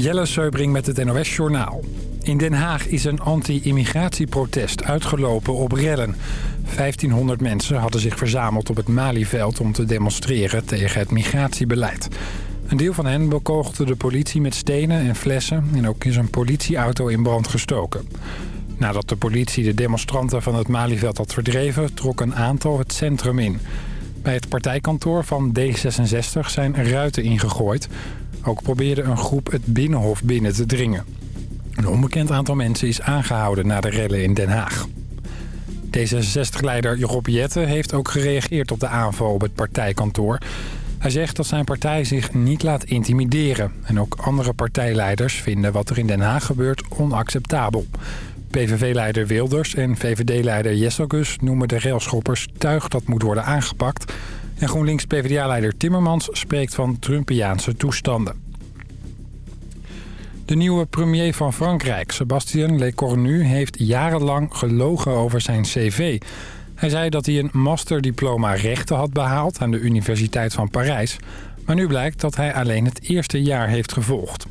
Jelle Seubring met het NOS Journaal. In Den Haag is een anti-immigratieprotest uitgelopen op rellen. 1500 mensen hadden zich verzameld op het Malieveld om te demonstreren tegen het migratiebeleid. Een deel van hen bekoogde de politie met stenen en flessen... en ook is een politieauto in brand gestoken. Nadat de politie de demonstranten van het Malieveld had verdreven... trok een aantal het centrum in. Bij het partijkantoor van D66 zijn ruiten ingegooid. Ook probeerde een groep het Binnenhof binnen te dringen. Een onbekend aantal mensen is aangehouden na de rellen in Den Haag. D66-leider Rob Jette heeft ook gereageerd op de aanval op het partijkantoor. Hij zegt dat zijn partij zich niet laat intimideren. En ook andere partijleiders vinden wat er in Den Haag gebeurt onacceptabel. PVV-leider Wilders en VVD-leider Jesselgus noemen de railschoppers tuig dat moet worden aangepakt. En GroenLinks-PVDA-leider Timmermans spreekt van Trumpiaanse toestanden. De nieuwe premier van Frankrijk, Sebastien Lecornu, heeft jarenlang gelogen over zijn cv. Hij zei dat hij een masterdiploma rechten had behaald aan de Universiteit van Parijs. Maar nu blijkt dat hij alleen het eerste jaar heeft gevolgd.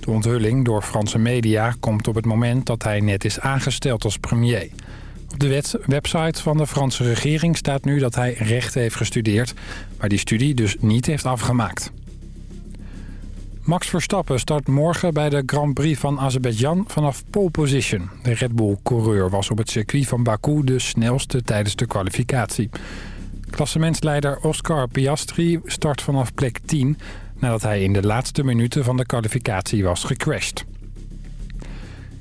De onthulling door Franse media komt op het moment dat hij net is aangesteld als premier. Op de website van de Franse regering staat nu dat hij rechten heeft gestudeerd... maar die studie dus niet heeft afgemaakt. Max Verstappen start morgen bij de Grand Prix van Azerbeidzjan vanaf pole position. De Red Bull-coureur was op het circuit van Baku de snelste tijdens de kwalificatie. Klassementsleider Oscar Piastri start vanaf plek 10... nadat hij in de laatste minuten van de kwalificatie was gecrashed.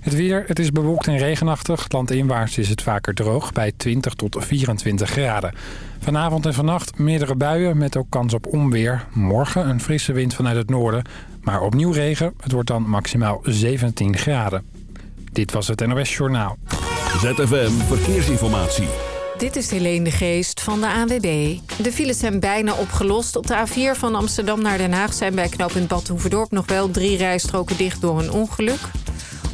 Het weer, het is bewolkt en regenachtig. Landinwaarts is het vaker droog bij 20 tot 24 graden. Vanavond en vannacht meerdere buien met ook kans op onweer. Morgen een frisse wind vanuit het noorden. Maar opnieuw regen. Het wordt dan maximaal 17 graden. Dit was het NOS Journaal. ZFM Verkeersinformatie. Dit is Helene de Geest van de ANWB. De files zijn bijna opgelost. Op de A4 van Amsterdam naar Den Haag zijn bij knooppunt Bad Hoeverdorp nog wel drie rijstroken dicht door een ongeluk.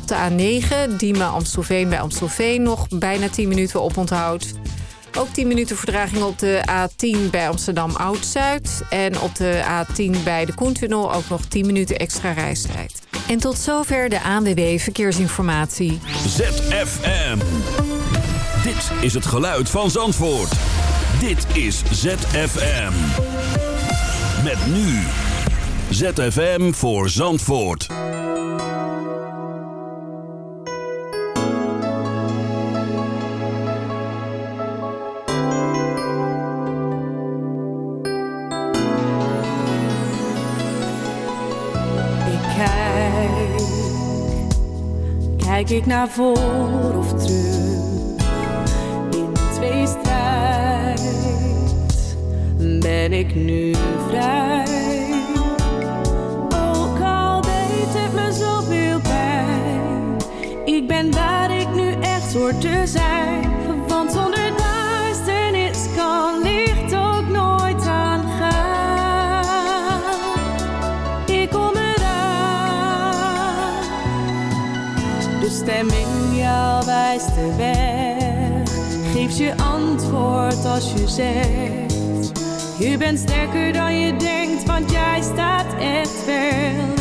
Op de A9 Diemen-Amstelveen bij Amstelveen nog bijna 10 minuten oponthoud. Ook 10 minuten verdraging op de A10 bij Amsterdam Oud-Zuid. En op de A10 bij de Koentunnel ook nog 10 minuten extra reistijd. En tot zover de ANWB Verkeersinformatie. ZFM. Dit is het geluid van Zandvoort. Dit is ZFM. Met nu. ZFM voor Zandvoort. Kijk ik naar voor of terug in twee strijd, ben ik nu vrij. Ook al deed het me zoveel pijn, ik ben waar ik nu echt hoor te zijn. Want zonder weg. Geeft je antwoord als je zegt. Je bent sterker dan je denkt, want jij staat echt wel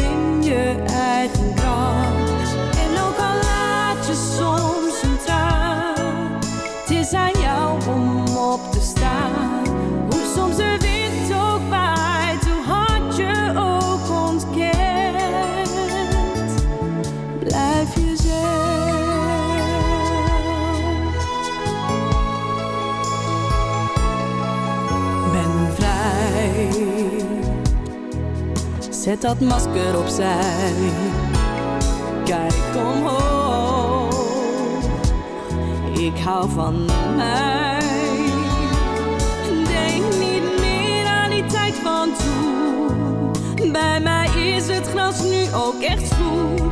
Zet dat masker opzij. Kijk omhoog. Ik hou van mij. Denk niet meer aan die tijd van toen. Bij mij is het gras nu ook echt groen.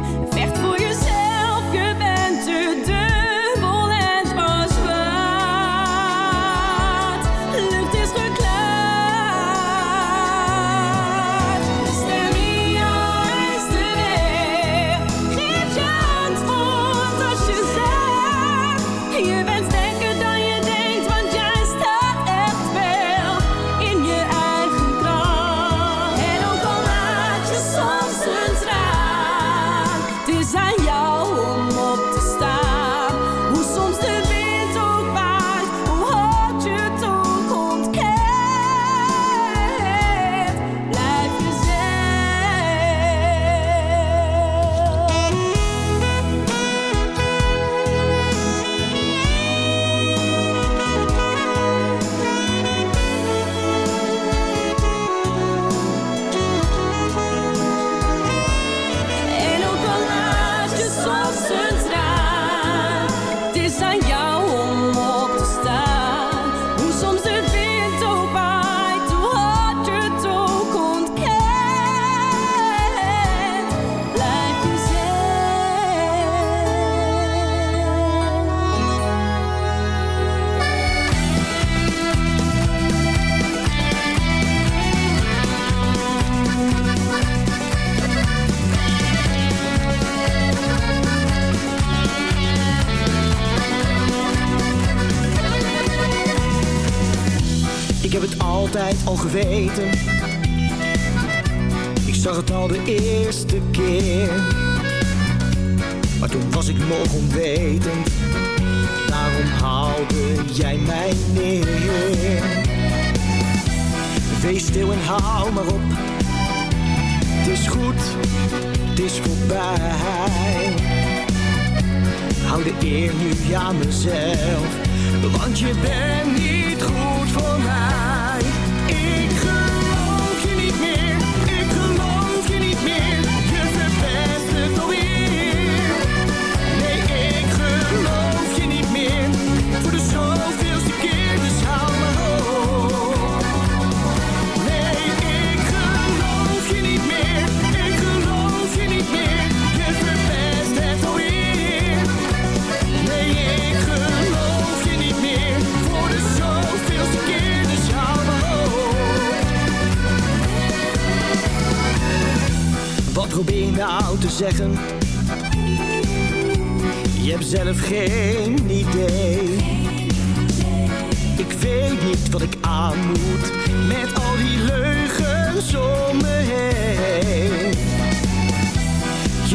al geweten.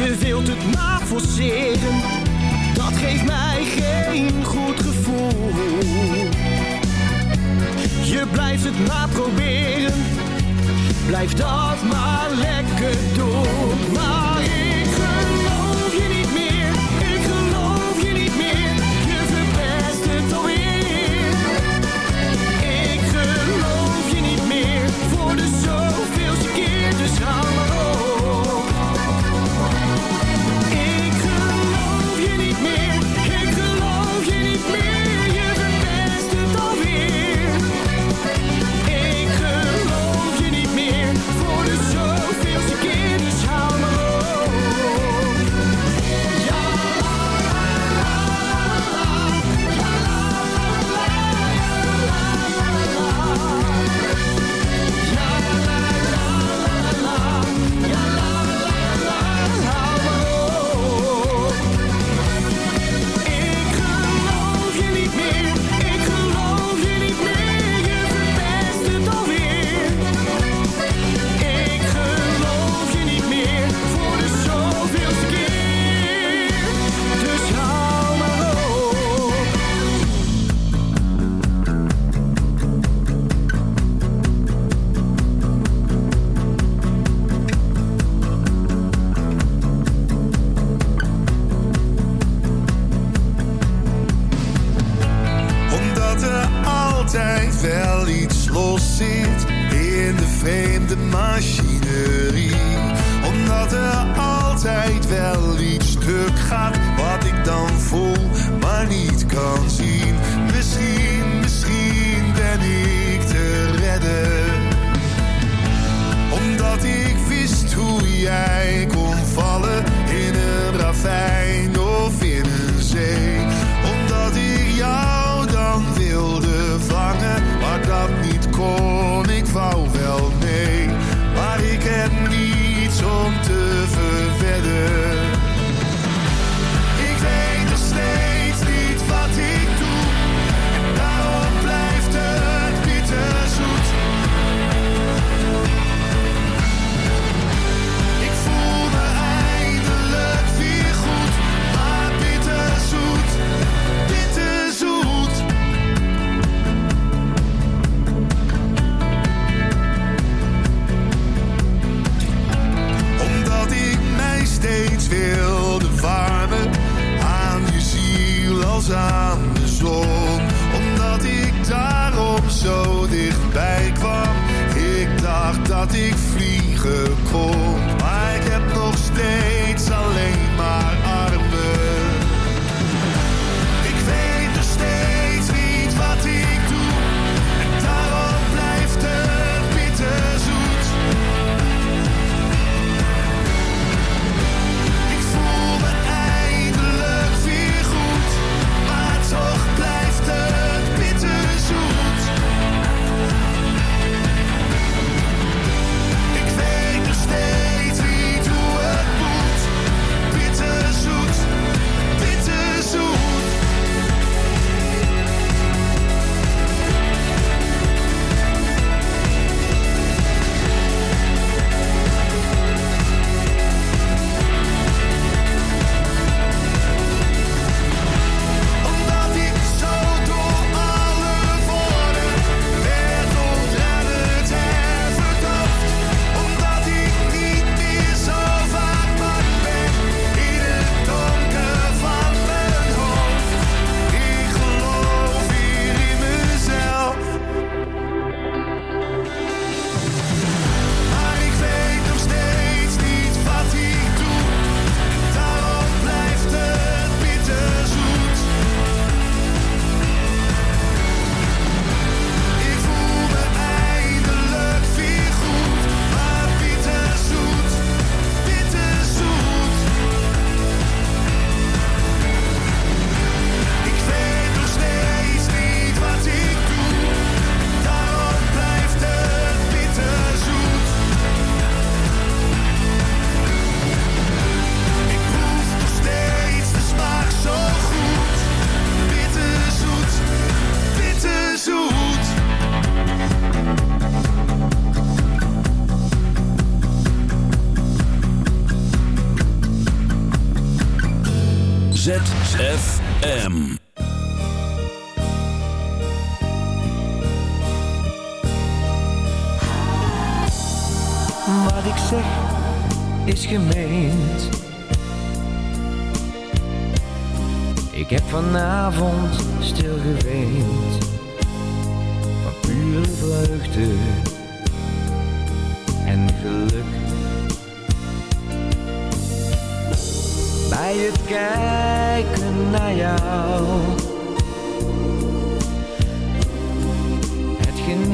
Je wilt het maar forceren, dat geeft mij geen goed gevoel. Je blijft het maar proberen, blijf dat maar lekker doen.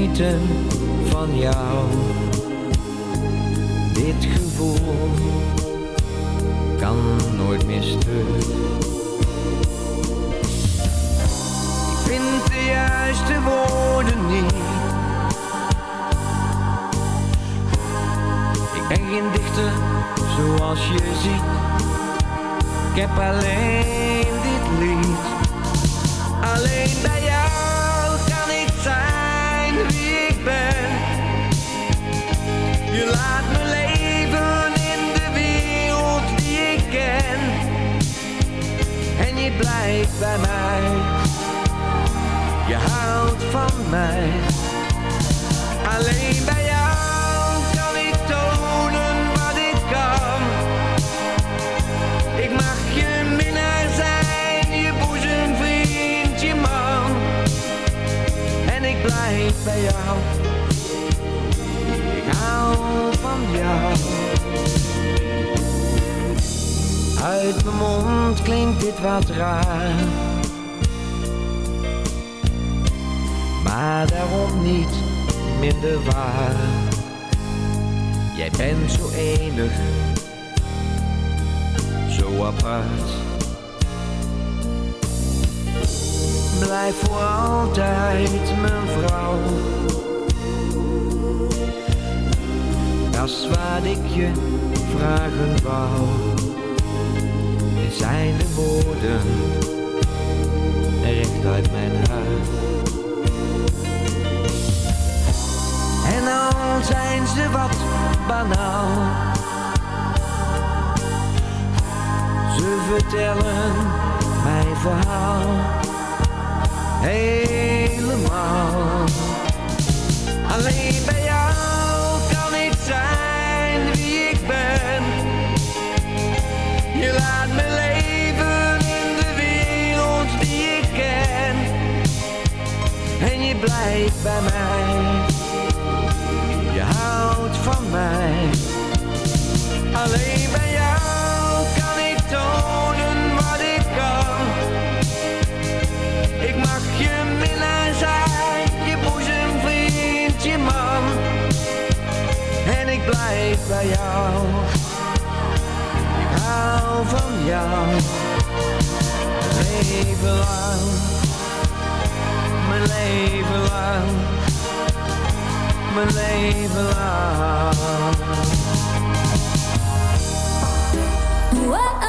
Genieten van jou. Dit gevoel kan nooit meer stuk. Ik vind de juiste woorden niet. Ik ben geen dichter zoals je ziet. Ik heb alleen dit lied. Blijft bij mij. Je houdt van mij. Alleen bij jou kan ik tonen wat ik kan. Ik mag je minnaar zijn, je boezemvriend, je man. En ik blijf bij jou. Ik hou van jou. Uit mijn mond klinkt dit wat raar. Maar daarom niet minder waar. Jij bent zo enig, zo apart. Blijf voor altijd mijn vrouw. Dat is ik je vragen wou. Zijn de woorden recht uit mijn hart. En al zijn ze wat banaal. Ze vertellen mijn verhaal helemaal. Blijft bij mij. Je houdt van mij. Alleen bij jou kan ik tonen wat ik kan. Ik mag je minnaar zijn, je boezemvriend, je man. En ik blijf bij jou. Ik hou van jou. Leven lang. Leven lang. Mijn leven lang. Waar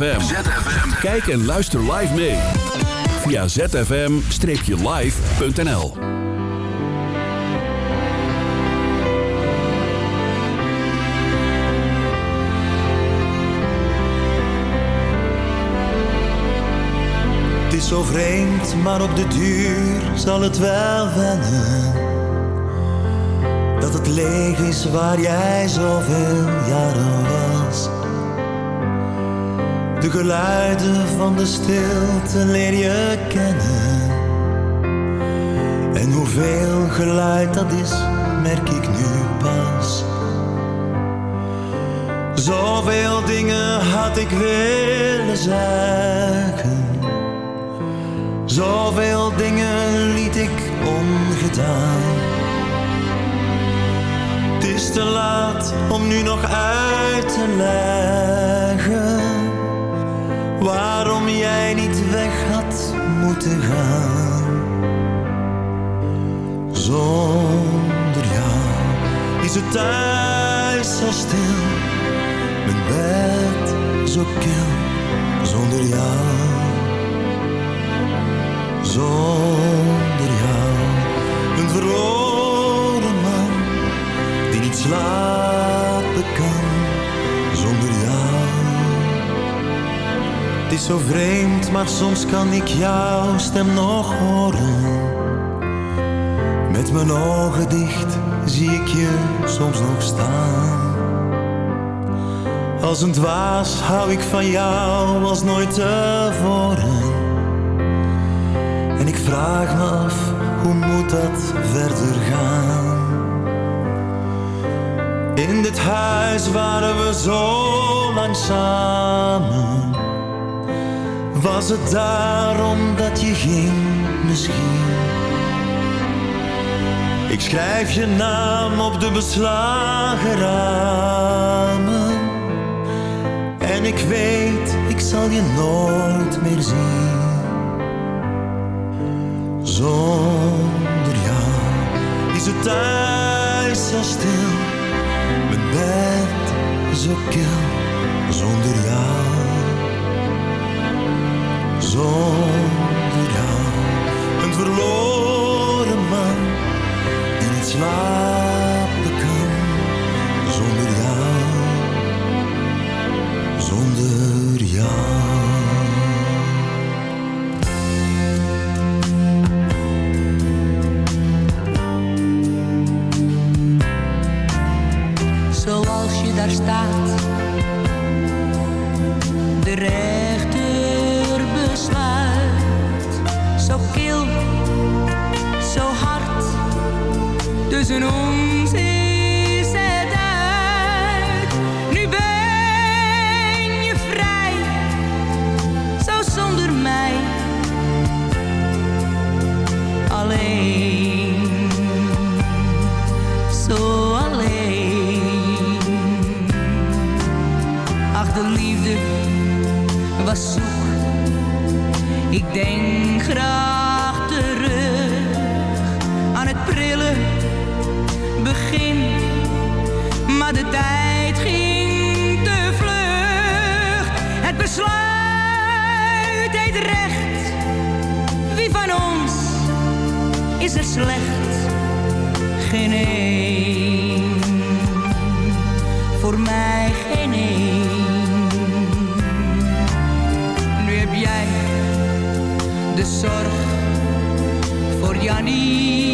ZFM. Kijk en luister live mee. Via zfm-live.nl Het is zo vreemd, maar op de duur zal het wel wennen. Dat het leeg is waar jij zoveel jaren was de geluiden van de stilte leer je kennen. En hoeveel geluid dat is, merk ik nu pas. Zoveel dingen had ik willen zeggen. Zoveel dingen liet ik ongedaan. Het is te laat om nu nog uit te leggen waarom jij niet weg had moeten gaan. Zonder jou is het thuis zo stil, mijn bed zo kil. Zonder jou zonder jou. Een verloren man die niet slapen Het is zo vreemd, maar soms kan ik jouw stem nog horen. Met mijn ogen dicht zie ik je soms nog staan. Als een dwaas hou ik van jou als nooit tevoren. En ik vraag me af, hoe moet dat verder gaan? In dit huis waren we zo lang samen. Was het daarom dat je ging misschien? Ik schrijf je naam op de beslagen ramen. En ik weet, ik zal je nooit meer zien. Zonder jou is het thuis zo stil. Mijn bed zo kil. Zonder jou. Zonder jou. Een verloren man die niet slapen kan. Zonder jou. Zonder jou. zoals je daar staat. De rechter Tussen ons slecht? Geen één voor mij geen één. Nu heb jij de zorg voor Jannie.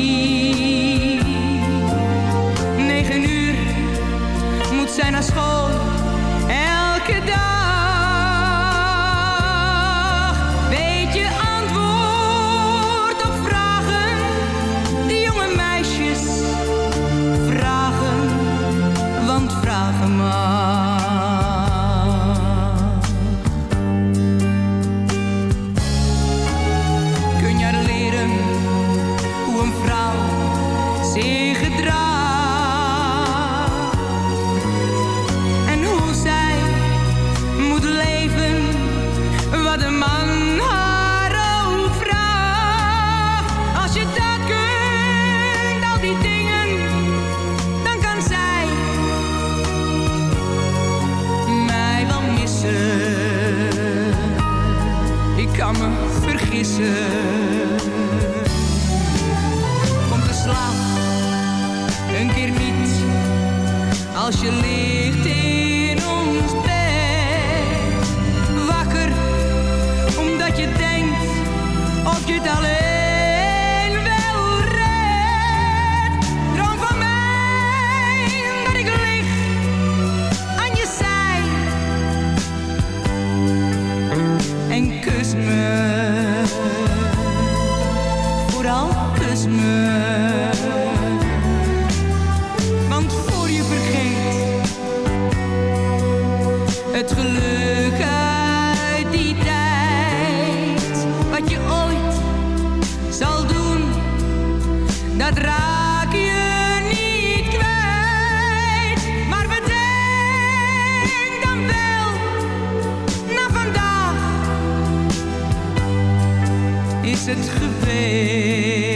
Het geweest.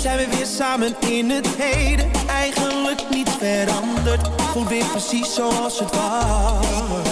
zijn we weer samen in het heden. Eigenlijk niet veranderd, voelt weer precies zoals het was.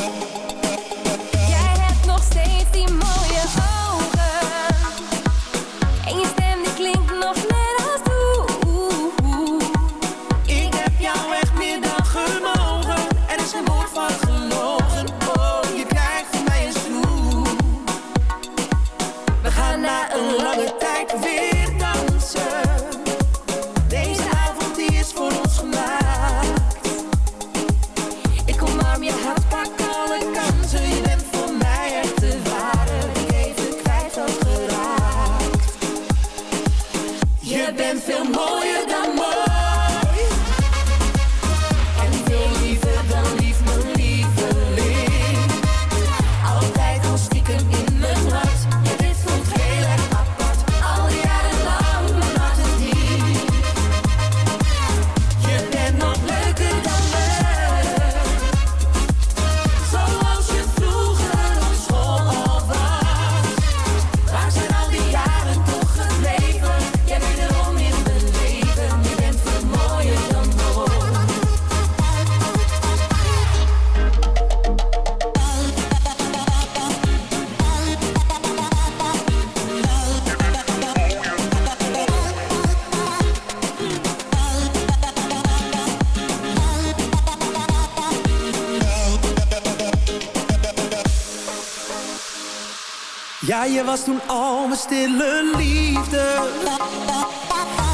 Ja, je was toen al mijn stille liefde.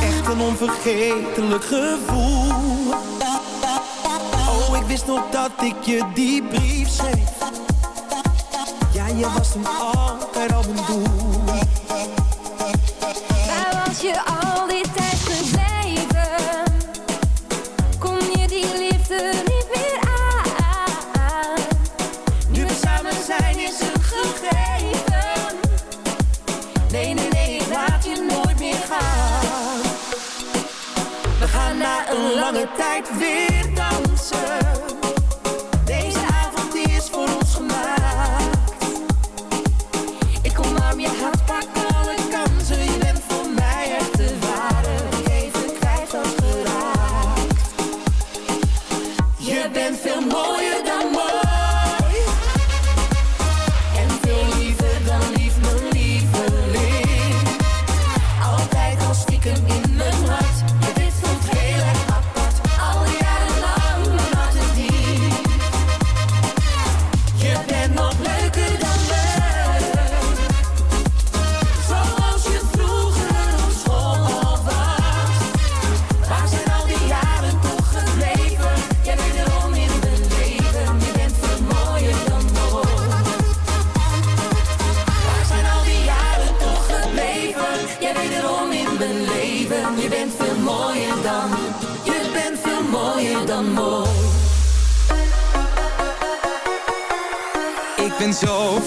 Echt een onvergetelijk gevoel. Oh, ik wist nog dat ik je die brief schreef. Ja, je was toen al mijn doel. this bent veel mooier dan, je bent veel mooier dan mooi. Ik ben zo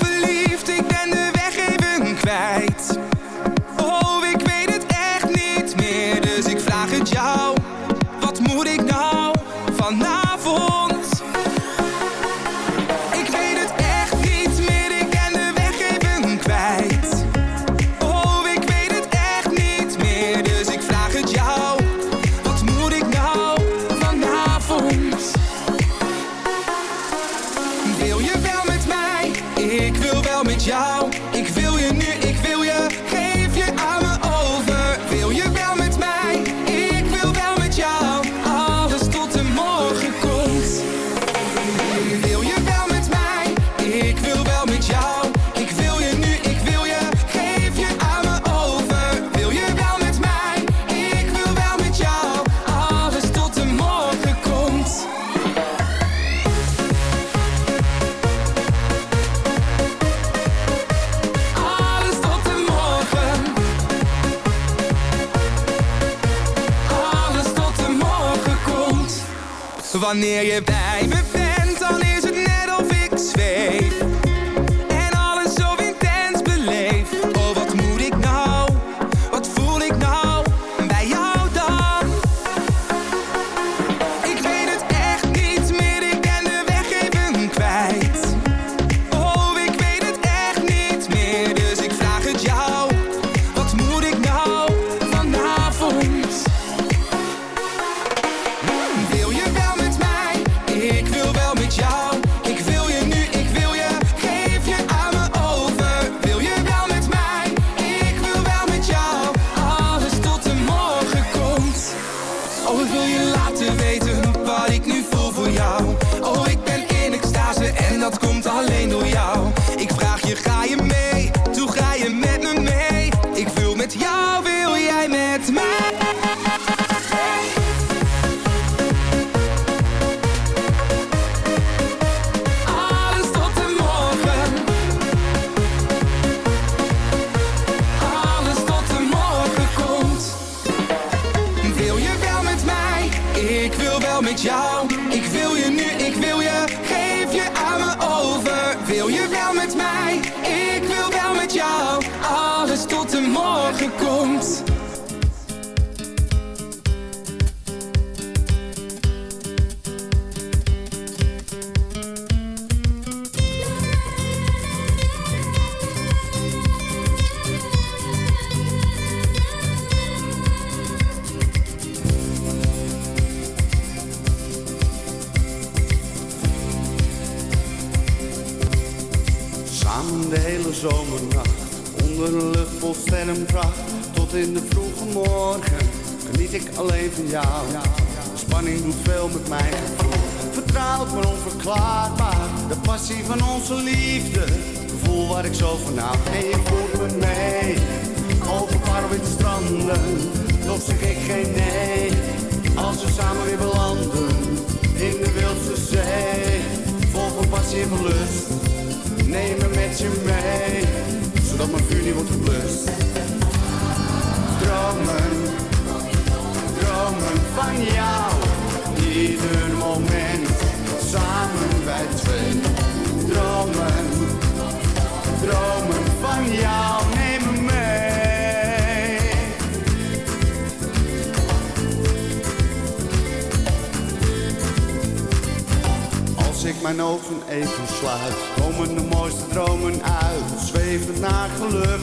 mijn ogen even sluit, komen de mooiste dromen uit. Zweven naar geluk,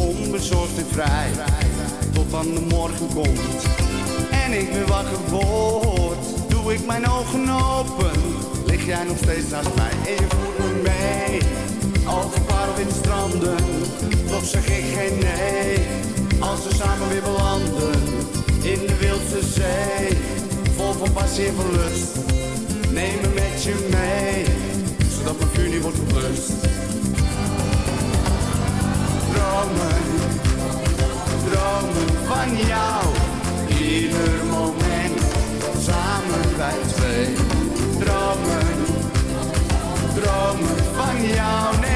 onbezorgd en vrij, tot dan de morgen komt. En ik weer wakker word, doe ik mijn ogen open, lig jij nog steeds naast mij. En je voert me mee, als een paar stranden, toch zeg ik geen nee. Als we samen weer belanden, in de wildse zee, vol van passie en verlust. Neem je mij, zodat mijn vuur niet wordt geblust. Dromen, dromen van jou, ieder moment, samen wij twee. Dromen, dromen van jou.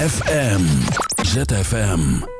FM ZFM.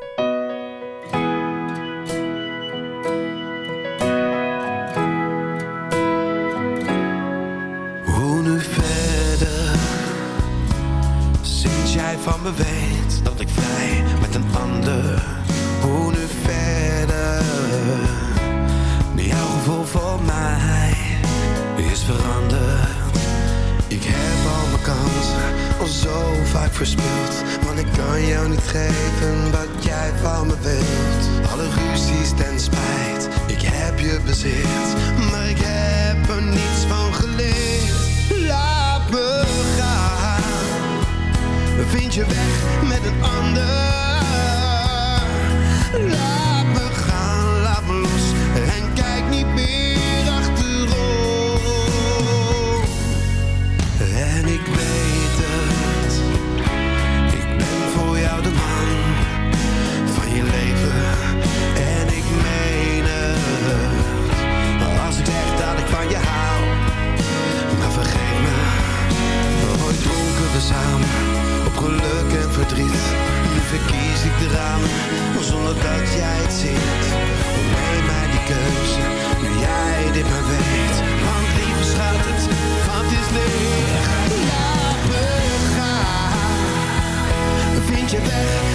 je weg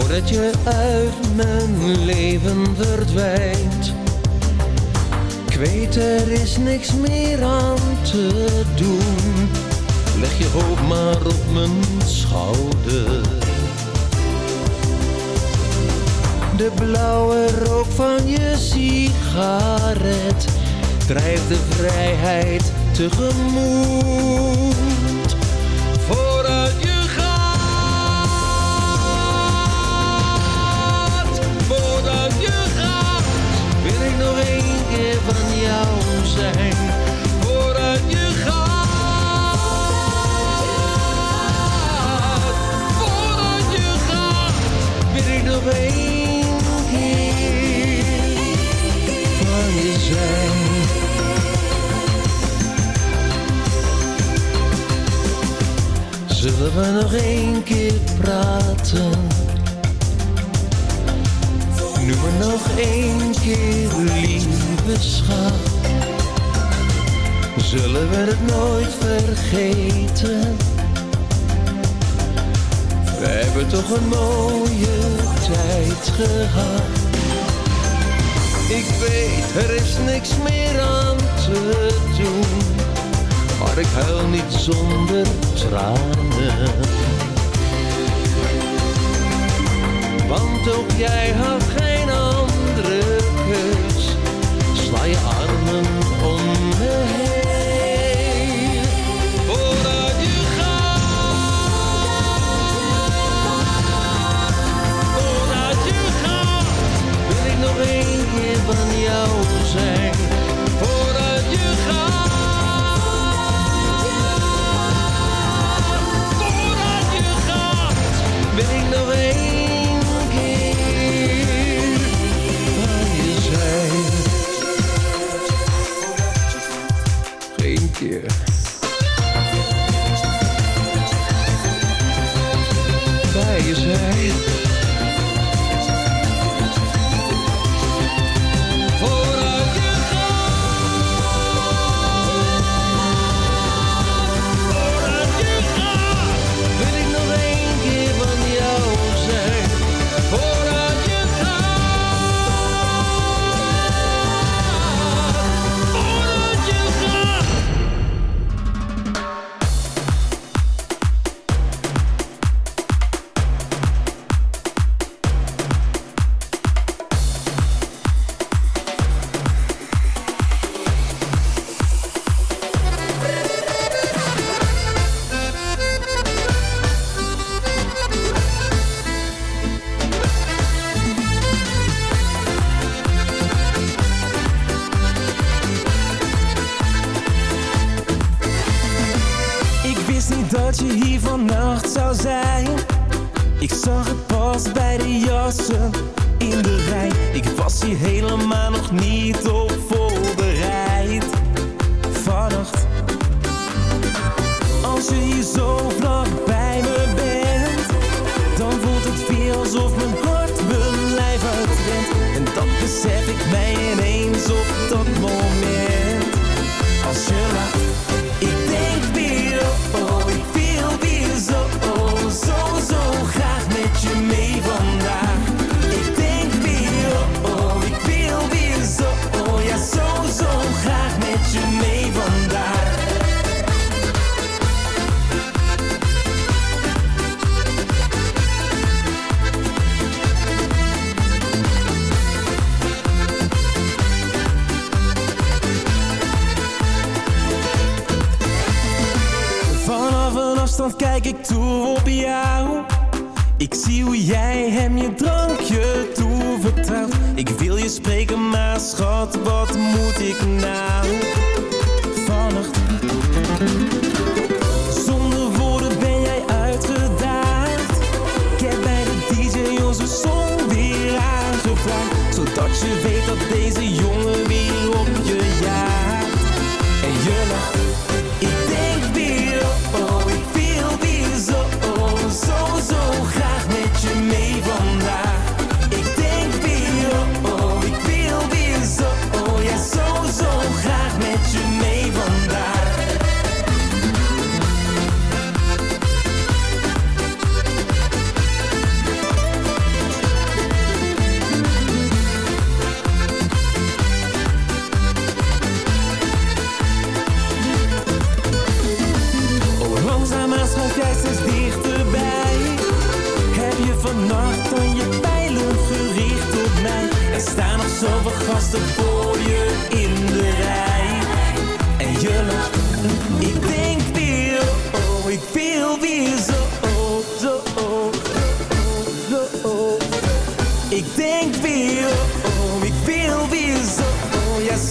Voordat je uit mijn leven verdwijnt. Ik weet er is niks meer aan te doen. Leg je hoofd maar op mijn schouder. De blauwe rook van je sigaret drijft de vrijheid tegemoet. Wil ik nog één keer van jou zijn. Vooruit je gaat, vooruit je gaat, wil ik nog één keer van je zijn. Zullen we nog één keer praten? Nog één keer, lieve schat. Zullen we het nooit vergeten? We hebben toch een mooie tijd gehad. Ik weet, er is niks meer aan te doen. Maar ik huil niet zonder tranen. Want ook jij had geen Sla je armen om me heen. Vooruit je gaat. Vooruit je gaat. Wil ik nog één keer van jou zijn. Spreken, maar schat, wat moet ik nou?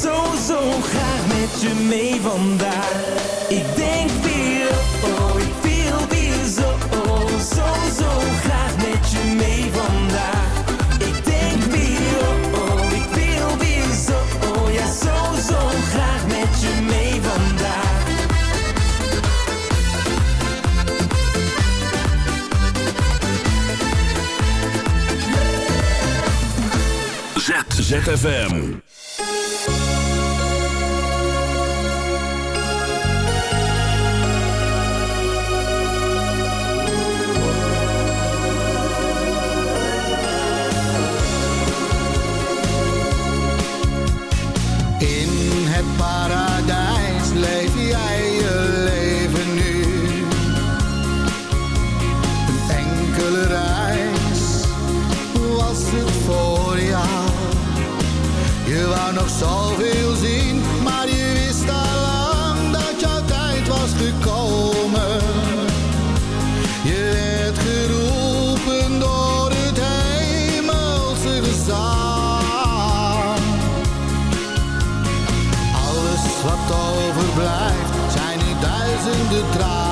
zo, zo graag met je mee vandaag. Ik denk weer, oh, ik wil weer zo, oh, zo, zo graag met je mee vandaag. Ik denk veel, oh, ik wil weer zo, oh, ja, zo, zo graag met je mee vandaag. ZFM. trás.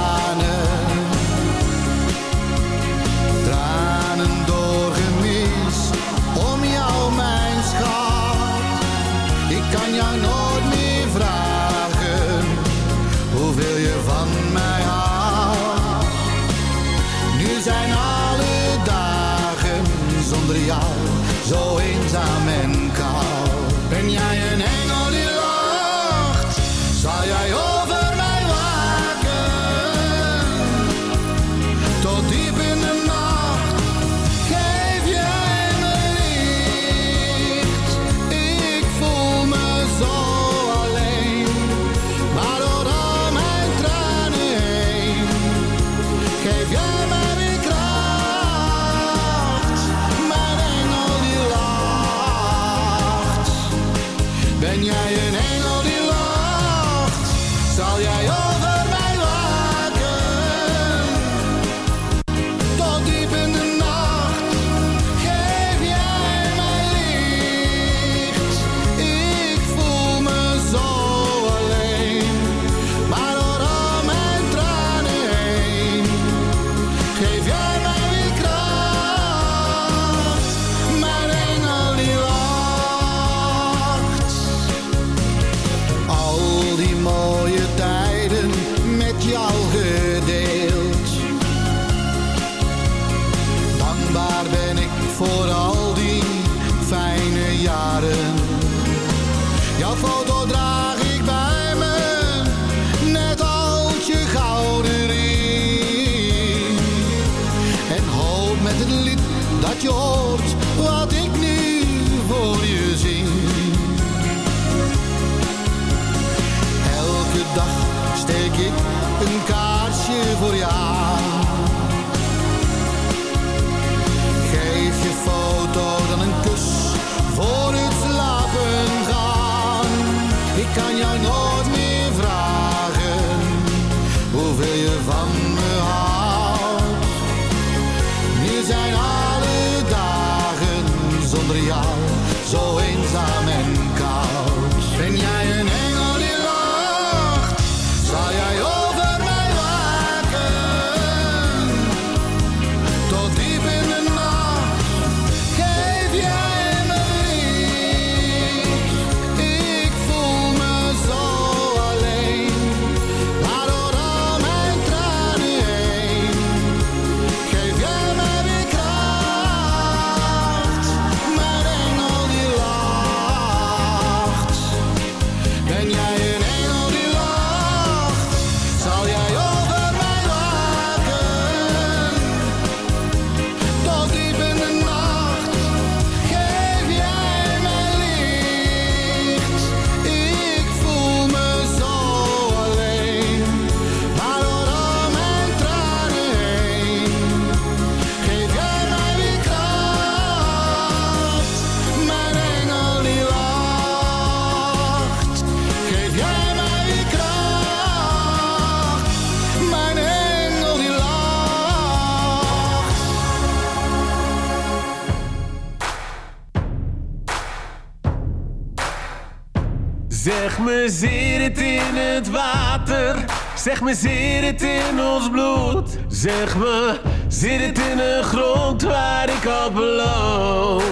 Zeg me, zit het in ons bloed? Zeg me, zit het in de grond waar ik al beloop?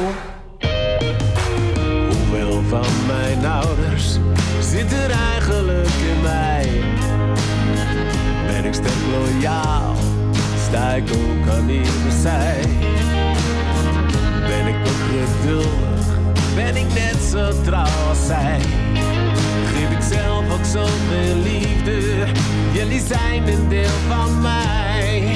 Hoeveel van mijn ouders zit er eigenlijk in mij? Ben ik sterk loyaal? Sta ik ook aan ieder zij? Ben ik toch geduldig? Ben ik net zo trouw als zij? zelf ook zoveel liefde. Jullie zijn een deel van mij.